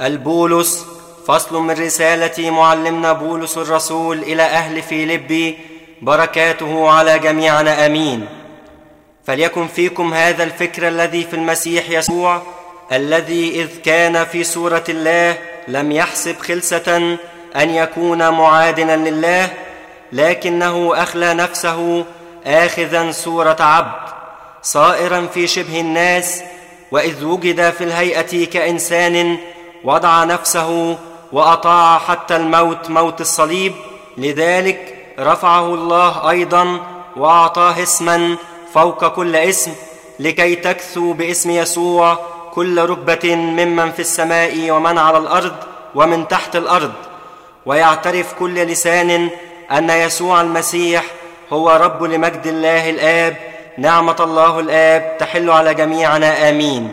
البولس فصل من رسالة معلمنا بولس الرسول إلى أهل فيلبي بركاته على جميعنا آمين. فليكن فيكم هذا الفكر الذي في المسيح يسوع الذي إذ كان في صورة الله لم يحسب خلسة أن يكون معادنا لله لكنه أخلى نفسه آخذا صورة عبد صائرا في شبه الناس وإذ وجد في الهيئة كإنسان وضع نفسه وأطاع حتى الموت موت الصليب. لذلك رفعه الله أيضا وأعطاه اسما فوق كل اسم لكي تكثو باسم يسوع كل ركبة ممن في السماء ومن على الأرض ومن تحت الأرض. ويعترف كل لسان أن يسوع المسيح هو رب لمجد الله الآب. نعمة الله الآب تحل على جميعنا. آمين.